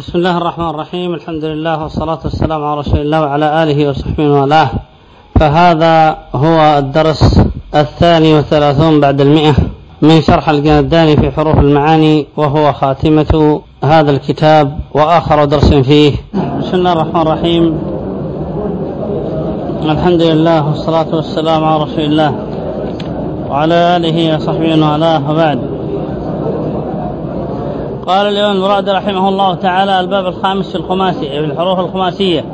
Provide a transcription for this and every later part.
بسم الله الرحمن الرحيم الحمد لله والصلاة والسلام على رسول الله وعلى آله وصحبه والاه فهذا هو الدرس الثاني والثلاثون بعد المئة من شرح الجنداني في حروف المعاني وهو خاتمة هذا الكتاب وآخر درس فيه بسم الله الرحمن الرحيم الحمد لله والصلاة والسلام على رسول الله وعلى آله وصحبه وعلاه وبعد قال الإمام المراد رحمه الله تعالى الباب الخامس في الخماسي في الحروف الخماسية.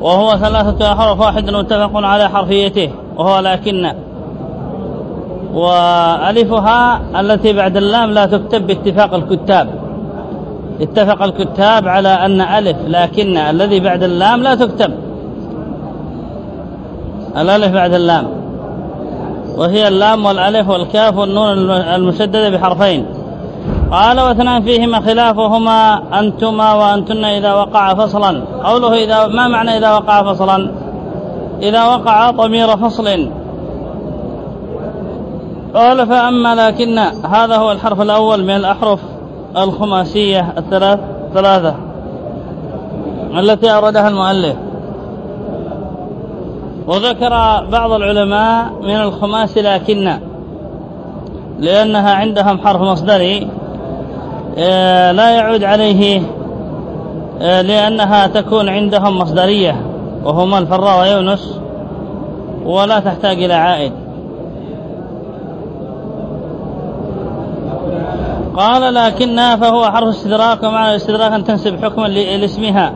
وهو ثلاثة أحرف واحد متفق على حرفيته. وهو لكن. وألفها التي بعد اللام لا تكتب باتفاق الكتاب. اتفق الكتاب على أن ألف لكن الذي بعد اللام لا تكتب. الألف بعد اللام. وهي اللام والألف والكاف والنون المشددة بحرفين. قال واثنان فيهما خلاف وهما أنتما وأنتن إذا وقع فصلا. قوله إذا ما معنى إذا وقع فصلا؟ إذا وقع ضمير فصل. قال فأما لكن هذا هو الحرف الأول من الأحرف الخماسية الثلاث ثلاثة التي أوردها المؤلف. وذكر بعض العلماء من الخماس لكن لأنها عندهم حرف مصدري. لا يعود عليه آه، لأنها تكون عندهم مصدرية وهما الفراء ويونس ولا تحتاج إلى عائد. قال لكنها فهو حرف استدراك ومعنى الاستدراك أن تنسب حكما لاسمها.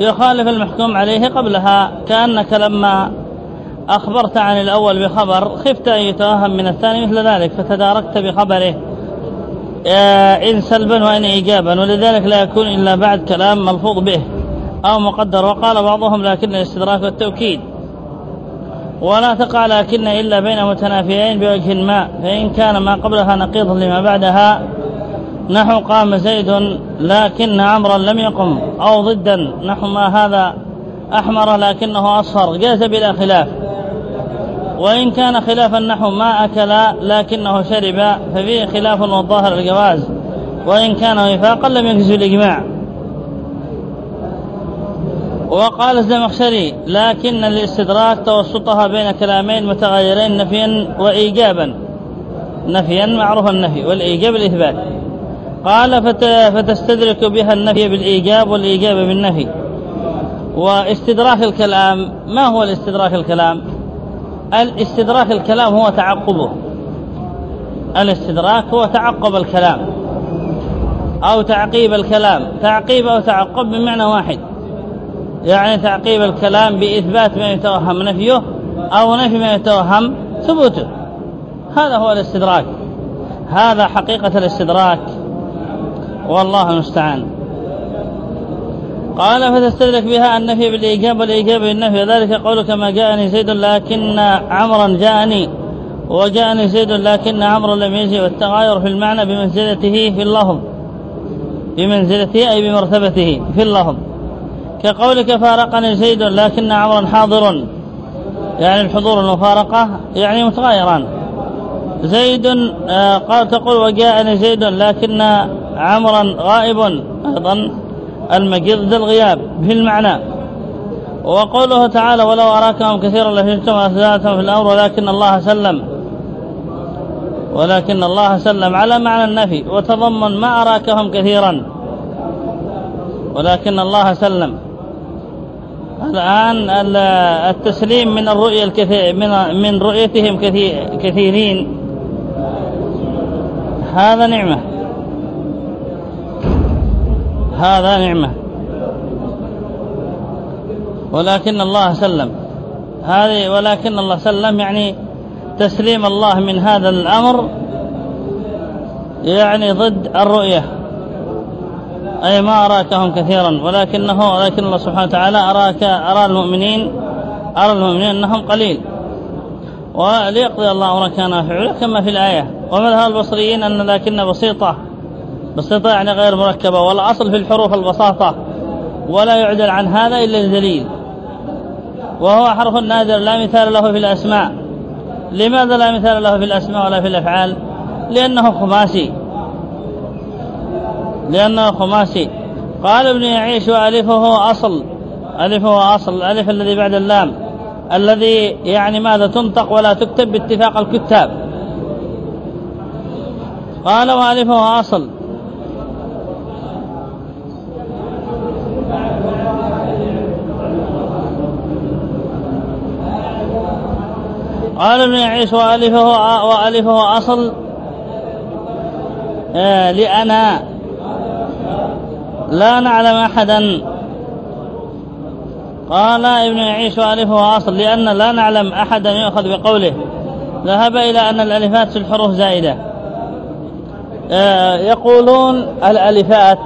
يخالف المحكوم عليه قبلها كأنك لما أخبرت عن الأول بخبر خفت أن يتوهم من الثاني مثل ذلك فتداركت بخبره. إن سلبا وإن إيجابا ولذلك لا يكون إلا بعد كلام ملفوظ به أو مقدر. وقال بعضهم لكن الاستدراك والتوكيد. ولا تقع لكن إلا بين متنافيين بوجه ما فإن كان ما قبلها نقيضا لما بعدها. نحو قام زيد لكن عمرا لم يقم أو ضدا. نحو ما هذا أحمر لكنه أصفر. جاز بلا خلاف. وإن كان خلاف النحو ما أكل لكنه شرب ففيه خلاف والظاهر الجواز. وإن كان وفاقا لم يجز الإجماع. وقال الزمخشري لكن الاستدراك توسطها بين كلامين متغيرين نفيا وإيجابا. نفيا معروف النفي والإيجاب الإثبات. قال فتستدرك بها النفي بالإيجاب والإيجاب بالنفي. واستدراك الكلام ما هو الاستدراك الكلام؟ الاستدراك الكلام هو تعقبه. الاستدراك هو تعقب الكلام. أو تعقيب الكلام. تعقيب أو تعقب بمعنى واحد. يعني تعقيب الكلام بإثبات ما يتوهم نفيه أو نفي ما يتوهم ثبوته. هذا هو الاستدراك. هذا حقيقة الاستدراك. والله المستعان. قال فتستدرك بها النفي بالإيجاب والإيجاب بالنفي. وذلك قول كما جاءني زيد لكن عمرا جاءني. وجاءني زيد لكن عمرا لم يجي والتغاير في المعنى بمنزلته في اللفظ بمنزلته أي بمرتبته في اللفظ كقولك فارقني زيد لكن عمرا حاضر يعني الحضور المفارقة يعني متغايران. زيد آه، قال تقول وجاءني زيد لكن عمرا غائب أيضا. المجيء ضد الغياب في المعنى وقوله تعالى ولو أراكهم كثيرا لفهمتم وأثباتهم في الأمر ولكن الله سلم ولكن الله سلم على معنى النفي وتضمن ما أراكهم كثيرا. ولكن الله سلم. الآن التسليم من الرؤية الكثير من من رؤيتهم كثيرين. هذا نعمة. هذا نعمة. ولكن الله سلم. هذه ولكن الله سلم يعني تسليم الله من هذا الأمر يعني ضد الرؤية. أي ما أراكهم كثيرا. ولكنه ولكن الله سبحانه وتعالى أراك أرى المؤمنين أرى المؤمنين أنهم قليل. وليقضي الله أمرا كان فعله كما في الآية. ومذهب البصريين أن لكن بسيطة. بسيطة يعني غير مركبة والأصل في الحروف البساطة. ولا يعدل عن هذا إلا الدليل. وهو حرف نادر لا مثال له في الأسماء. لماذا لا مثال له في الأسماء ولا في الأفعال؟ لأنه خماسي. لأنه خماسي. قال ابن يعيش وألفه أصل. ألفه أصل. الألف الذي بعد اللام. الذي يعني ماذا؟ تنطق ولا تكتب باتفاق الكتاب. قال وألفه أصل. قال ابن يعيش وألفه, وألفه أصل. آه، لأنا. لا نعلم أحدا. قال ابن يعيش وألفه أصل لأن لا نعلم أحدا يؤخذ بقوله. ذهب إلى أن الألفات في الحروف زائدة. آه، يقولون الألفات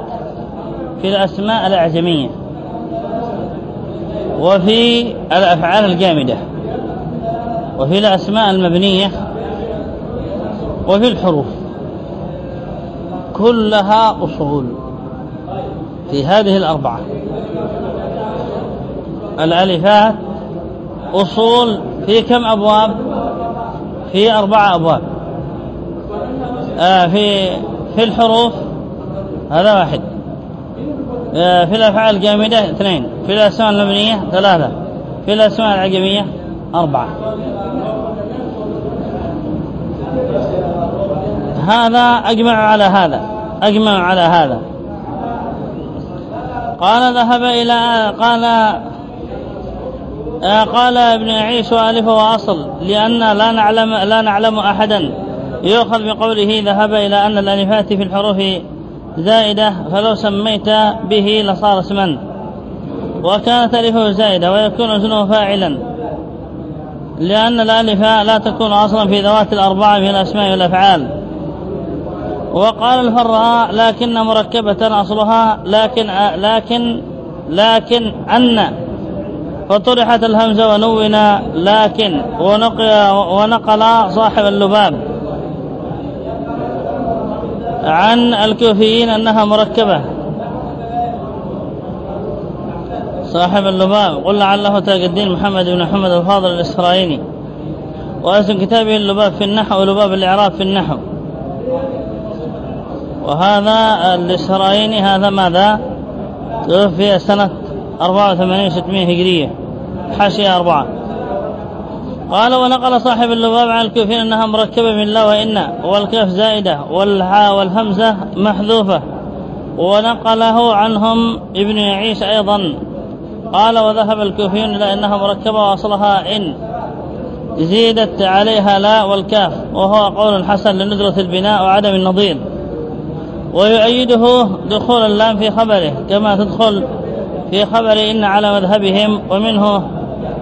في الأسماء الأعجمية وفي الأفعال الجامدة. وفي الأسماء المبنية وفي الحروف كلها أصول في هذه الأربعة الألفات أصول في كم أبواب؟ في أربعة أبواب. آه في في الحروف هذا واحد. آه في الأفعال الجامدة اثنين. في الأسماء المبنية ثلاثة. في الأسماء العجمية أربعة. هذا أجمع على هذا. أجمع على هذا. قال ذهب إلى قال قال ابن عيش وألف وأصل لأن لا نعلم لا نعلم أحدا. يؤخذ بقوله ذهب إلى أن الألفات في الحروف زائدة فلو سميت به لصار اسما. وكانت ألفه زائدة ويكون وزنه فاعلا. لأن الألف لا تكون أصلا في ذوات الأربعة من الأسماء والأفعال. وقال الفراء لكن مركبة أصلها لكن لكن لكن أن. فطرحت الهمزة ونون لكن. ونقل, ونقل صاحب اللباب. عن الكوفيين أنها مركبة. صاحب اللباب. قل لعله تاج الدين محمد بن محمد الفاضل الإسرائيلي. واسم كتابه اللباب في النحو ولباب الإعراب في النحو. وهذا الإسرائيلي هذا ماذا؟ توفي سنة 84 600 هجرية. حاشية أربعة. قال ونقل صاحب اللباب عن الكوفيين أنها مركبة من لا وإن. والكاف زائدة والحاء والهمزة محذوفة. ونقله عنهم ابن يعيش أيضا. قال وذهب الكوفيون إلى أنها مركبة وأصلها إن. زيدت عليها لا والكاف وهو قول حسن لندرة البناء وعدم النظير. ويؤيده دخول اللام في خبره كما تدخل في خبر إن على مذهبهم ومنه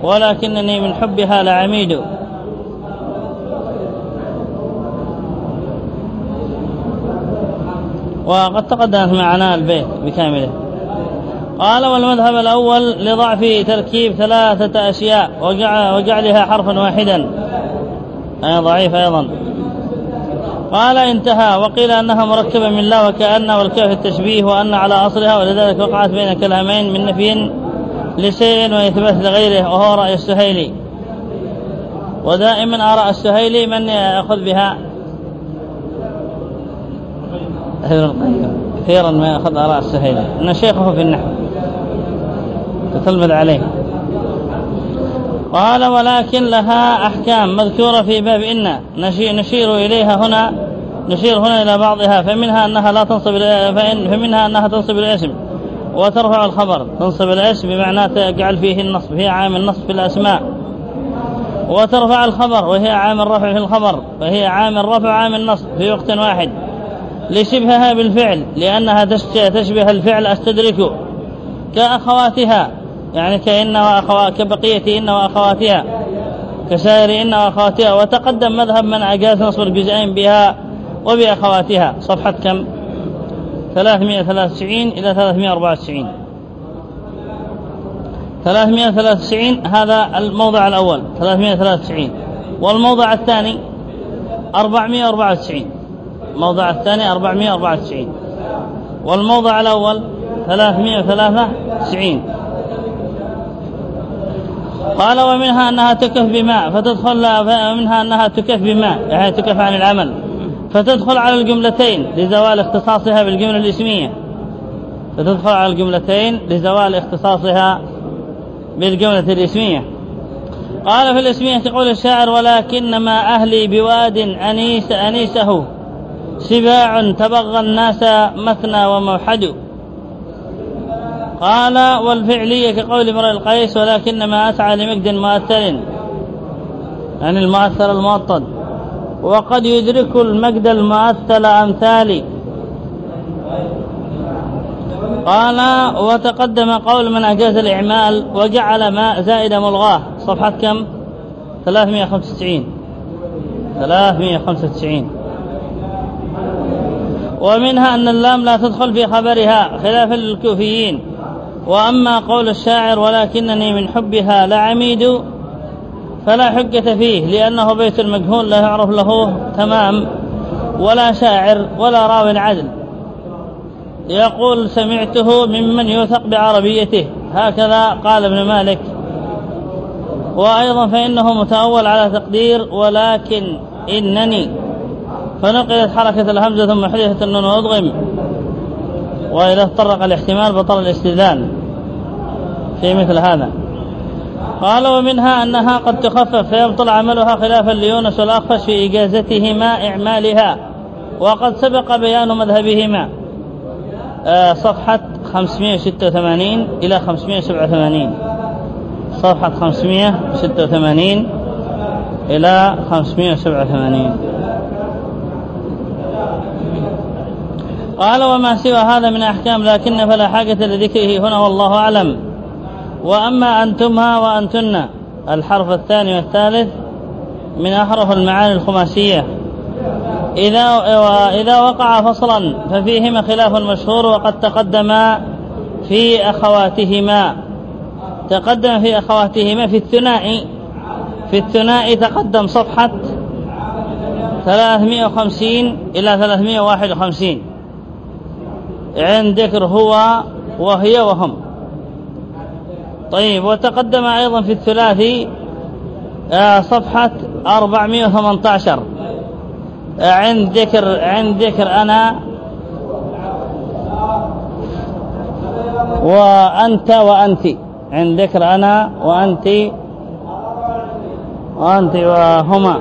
ولكنني من حبها لعميد. وقد تقدمت معنا البيت بكامله. قال والمذهب الأول لضعف تركيب ثلاثة أشياء وجعلها حرفا واحدا. أي ضعيف أيضا. قال انتهى وقيل أنها مركبة من لا وكأن والكاف التشبيه وأن على أصلها ولذلك وقعت بين كلامين من نفي لشيء وإثبات لغيره وهو رأي السهيلي. ودائما آراء السهيلي من يأخذ بها. كثيرا ما يأخذ آراء السهيلي. إن شيخه في النحو. تتلمذ عليه. قال ولكن لها أحكام مذكورة في باب إن نشير إليها هنا نشير هنا إلى بعضها فمنها أنها لا تنصب فإن فمنها أنها تنصب الاسم وترفع الخبر تنصب الاسم بمعنى تجعل فيه النصب هي عامل النصب في الأسماء. وترفع الخبر وهي عامل رفع في الخبر فهي عامل رفع عامل نصب في وقت واحد. لشبهها بالفعل لأنها تشبه الفعل أستدرك كأخواتها يعني كإن وأخوات كبقية إن وأخواتها كسائر إن وأخواتها وتقدم مذهب من أجاز نصب الجزئين بها وبأخواتها. صفحة كم؟ 393 إلى 394 393 هذا الموضع الأول 393 والموضع الثاني؟ 494 الموضع الثاني؟ 494 والموضع الأول؟ 393 قال ومنها أنها تكف بماء فتدخل ومنها أنها تكف بماء يعني تكف عن العمل. فتدخل على الجملتين لزوال اختصاصها بالجملة الإسمية. فتدخل على الجملتين لزوال اختصاصها بالجملة الإسمية. قال في الإسمية قول الشاعر ولكنما أهلي بواد أنيس أنيسه سباع تبغى الناس مثنى وموحد. قال والفعلية كقول امرئ القيس ولكنما أسعى لمجد مؤثر. يعني المؤثر المؤطد وقد يدرك المجد المؤثل أمثالي. قال وتقدم قول من أجاز الإعمال وجعل ما زائد ملغاه. صفحة كم؟ 395 395 ومنها أن اللام لا تدخل في خبرها خلافا للكوفيين. وأما قول الشاعر ولكنني من حبها لعميد فلا حجة فيه لأنه بيت المجهول لا يعرف له تمام ولا شاعر ولا راو عدل يقول سمعته ممن يوثق بعربيته. هكذا قال ابن مالك. وأيضا فإنه متأول على تقدير ولكن إنني. فنقلت حركة الهمزة ثم حذفت النون وأضغم. وإذا اطرق الاحتمال بطل الاستدلال. في مثل هذا. قال ومنها أنها قد تخفف فيبطل عملها خلافا ليونس والأخفش في إجازتهما إعمالها وقد سبق بيان مذهبهما. آه، صفحة 586 إلى 587 صفحة 586 إلى 587 قال وما سوى هذا من أحكام لكن فلا حاجة لذكره هنا والله أعلم. وأما أنتمها وأنتن الحرف الثاني والثالث من أحرف المعاني الخماسية. إذا إذا وقع فصلا ففيهما خلاف مشهور وقد تقدم في أخواتهما. تقدم في أخواتهما في الثنائي في الثنائي تقدم صفحة 350 إلى 351 عند ذكر هو وهي وهم. طيب وتقدم أيضا في الثلاثي آه، صفحة 418 آه، عند ذكر عند ذكر أنا وأنت وأنت. عند ذكر أنا وأنت وأنت وهما.